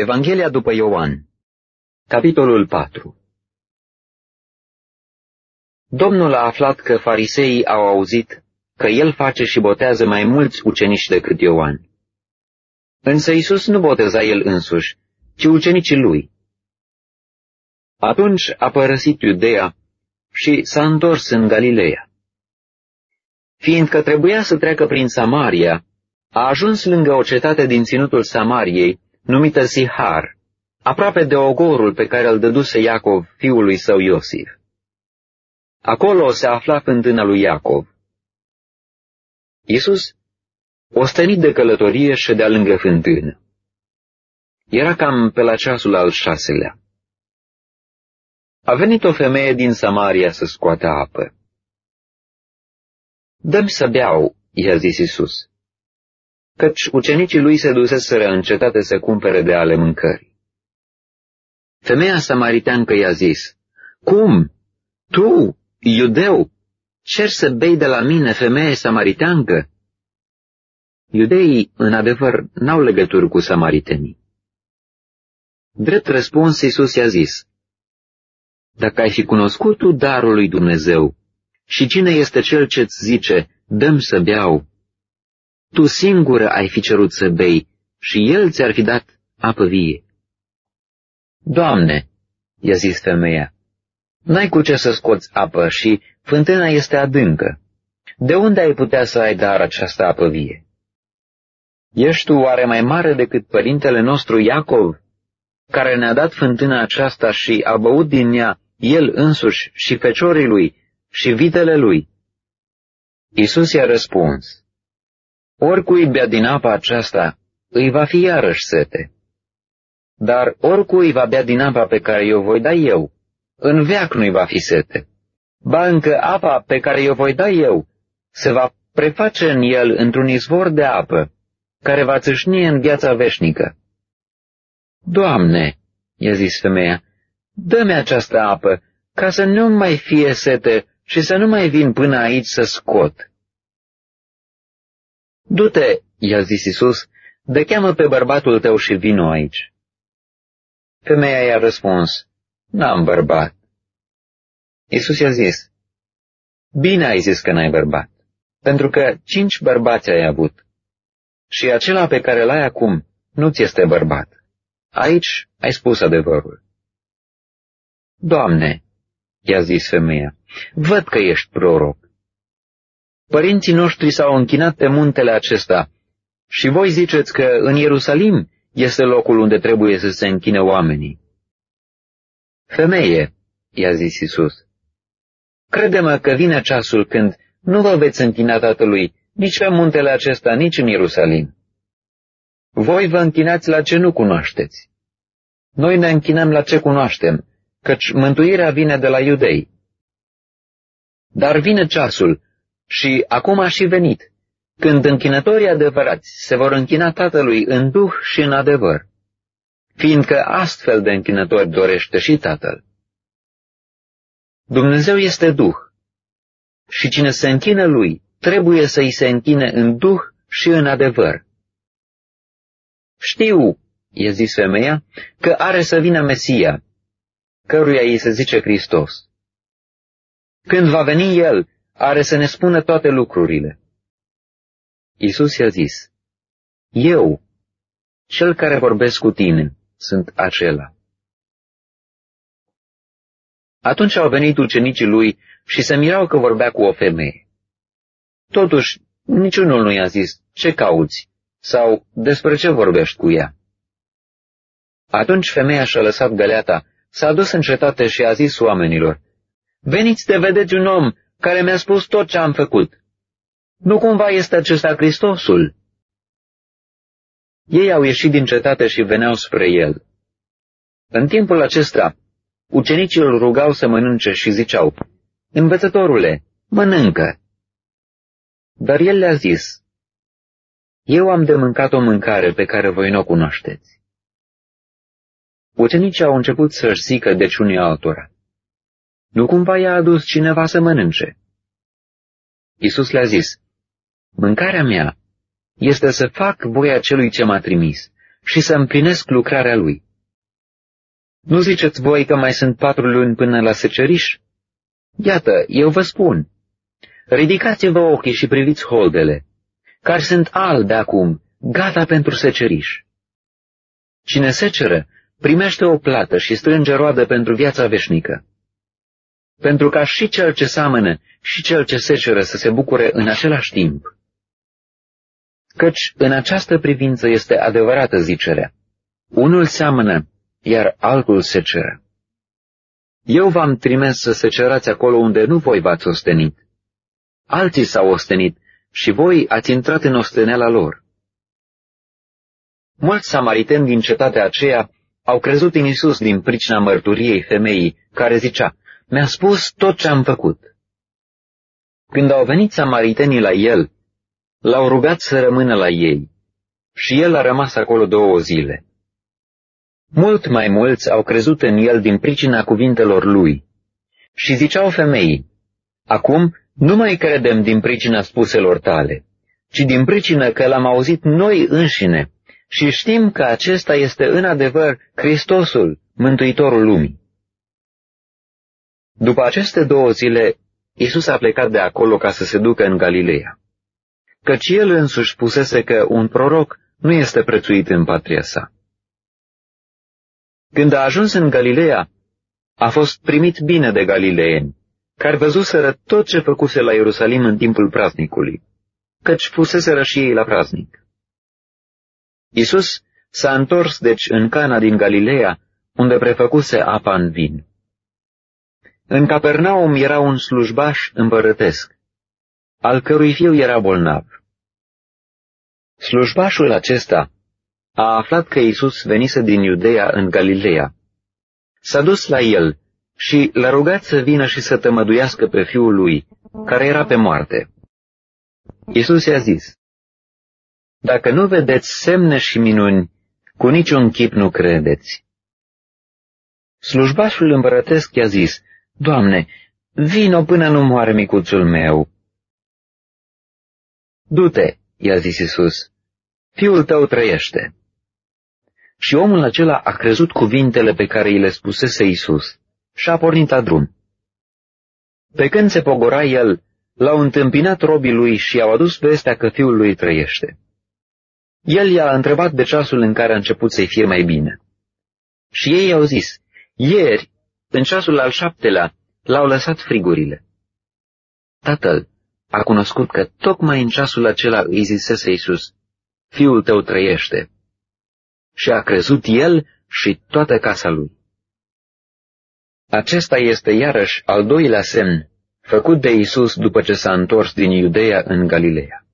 Evanghelia după Ioan Capitolul 4 Domnul a aflat că fariseii au auzit că el face și botează mai mulți ucenici decât Ioan. Însă Isus nu boteza el însuși, ci ucenicii lui. Atunci a părăsit Iudeea și s-a întors în Galileea. Fiindcă trebuia să treacă prin Samaria, a ajuns lângă o cetate din ținutul Samariei, numită Sihar, aproape de ogorul pe care îl dăduse Iacov fiului său Iosif. Acolo se afla fântâna lui Iacov. Iisus, ostenit de călătorie, ședea lângă fântână. Era cam pe la ceasul al șaselea. A venit o femeie din Samaria să scoată apă. Dăm să beau, i-a zis Isus căci ucenicii lui se duseseră în cetate să cumpere de ale mâncării. Femeia samariteancă i-a zis, Cum? Tu, iudeu, cer să bei de la mine, femeie samariteancă? Iudeii, în adevăr, n-au legături cu samaritenii. Drept răspuns, Iisus i-a zis, Dacă ai fi cunoscut tu darul lui Dumnezeu și cine este cel ce-ți zice, dăm să beau, tu singură ai fi cerut să bei și el ți-ar fi dat apă vie. Doamne, i-a zis femeia, n-ai cu ce să scoți apă și fântâna este adâncă. De unde ai putea să ai dar această apă vie? Ești tu oare mai mare decât părintele nostru Iacov, care ne-a dat fântâna aceasta și a băut din ea el însuși și feciorii lui și vitele lui? Isus i-a răspuns, Oricui bea din apa aceasta, îi va fi iarăși sete. Dar oricui va bea din apa pe care o voi da eu, în veac nu-i va fi sete. Ba încă apa pe care o voi da eu, se va preface în el într-un izvor de apă, care va țâșni în viața veșnică. Doamne, i-a zis femeia, dă-mi această apă, ca să nu mai fie sete și să nu mai vin până aici să scot. Du-te, i-a zis Isus, de cheamă pe bărbatul tău și vino aici. Femeia i-a răspuns, n-am bărbat. Isus i-a zis, bine ai zis că n-ai bărbat, pentru că cinci bărbați ai avut și acela pe care l-ai acum nu ți este bărbat. Aici ai spus adevărul. Doamne, i-a zis femeia, văd că ești proroc. Părinții noștri s-au închinat pe muntele acesta și voi ziceți că în Ierusalim este locul unde trebuie să se închine oamenii. Femeie, i-a zis Isus, crede-mă că vine ceasul când nu vă veți închina Tatălui nici pe muntele acesta, nici în Ierusalim. Voi vă închinați la ce nu cunoașteți. Noi ne închinăm la ce cunoaștem, căci mântuirea vine de la iudei. Dar vine ceasul și acum a și venit, când închinătorii adevărați se vor închina Tatălui în duh și în adevăr, fiindcă astfel de închinători dorește și Tatăl. Dumnezeu este duh și cine se închină lui trebuie să îi se închine în duh și în adevăr. Știu, i-a zis femeia, că are să vină Mesia, căruia îi se zice Hristos. Când va veni El, are să ne spună toate lucrurile. Isus i-a zis, Eu, cel care vorbesc cu tine, sunt acela. Atunci au venit ucenicii lui și se mirau că vorbea cu o femeie. Totuși, niciunul nu i-a zis, ce cauți? Sau despre ce vorbești cu ea? Atunci femeia și-a lăsat găleata, s-a dus în cetate și a zis oamenilor, Veniți de vedeți un om care mi-a spus tot ce am făcut. Nu cumva este acesta Hristosul? Ei au ieșit din cetate și veneau spre el. În timpul acesta, ucenicii îl rugau să mănânce și ziceau, Învățătorule, mănâncă! Dar el le-a zis, Eu am de mâncat o mâncare pe care voi nu o cunoașteți. Ucenicii au început să-și zică deci unii altora. Nu cumva i-a adus cineva să mănânce? Isus le-a zis, Mâncarea mea este să fac voia celui ce m-a trimis și să împlinesc lucrarea lui. Nu ziceți voi că mai sunt patru luni până la seceriș? Iată, eu vă spun. Ridicați-vă ochii și priviți holdele, care sunt albe acum, gata pentru seceriș. Cine seceră, primește o plată și strânge roadă pentru viața veșnică. Pentru ca și cel ce seamănă și cel ce seceră să se bucure în același timp. Căci în această privință este adevărată zicerea. Unul seamănă, iar altul seceră. Eu v-am trimis să secerați acolo unde nu voi v-ați ostenit. Alții s-au ostenit și voi ați intrat în osteneala lor. Mulți samariteni din cetatea aceea au crezut în Isus din pricina mărturiei femeii, care zicea, mi-a spus tot ce am făcut. Când au venit samaritenii la el, l-au rugat să rămână la ei și el a rămas acolo două zile. Mult mai mulți au crezut în el din pricina cuvintelor lui și ziceau femeii, acum nu mai credem din pricina spuselor tale, ci din pricină că l-am auzit noi înșine și știm că acesta este în adevăr Hristosul, Mântuitorul lumii. După aceste două zile, Isus a plecat de acolo ca să se ducă în Galileea, căci el însuși spusese că un proroc nu este prețuit în patria sa. Când a ajuns în Galileea, a fost primit bine de galileeni, care văzuseră tot ce făcuse la Ierusalim în timpul praznicului, căci fuseseră și ei la praznic. Isus s-a întors deci în Cana din Galileea, unde prefăcuse apa în vin. În Capernaum era un slujbaș împărătesc, al cărui fiu era bolnav. Slujbașul acesta a aflat că Isus venise din Iudeea în Galileea. S-a dus la el și l-a rugat să vină și să tămăduiască pe fiul lui, care era pe moarte. Isus i-a zis, Dacă nu vedeți semne și minuni, cu niciun chip nu credeți. Slujbașul împărătesc i-a zis, Doamne, vino până nu moare micuțul meu. Du-te, i-a zis Isus, fiul tău trăiește. Și omul acela a crezut cuvintele pe care îi le spusese Isus și a pornit la drum. Pe când se pogora el, l-au întâmpinat robii lui și i-au adus vestea că fiul lui trăiește. El i-a întrebat de ceasul în care a început să-i fie mai bine. Și ei i-au zis, ieri, în ceasul al șaptelea, l-au lăsat frigurile. Tatăl a cunoscut că tocmai în ceasul acela îi zisese Iisus, Fiul tău trăiește. Și a crezut el și toată casa lui. Acesta este iarăși al doilea semn făcut de Isus după ce s-a întors din Iudeea în Galileea.